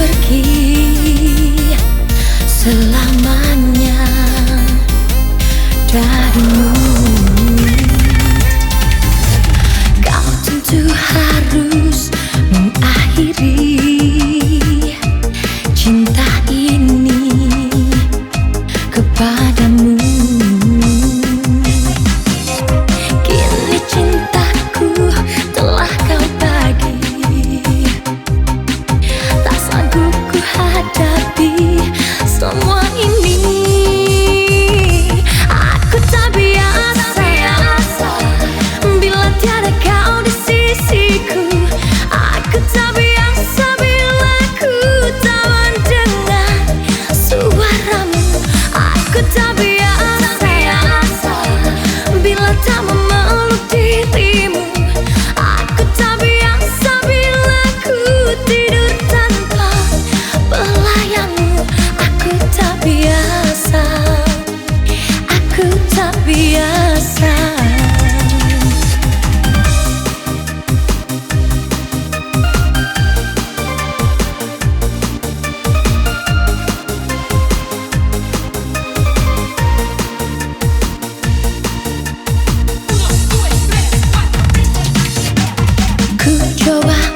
Pergi selamanya darimu 说吧。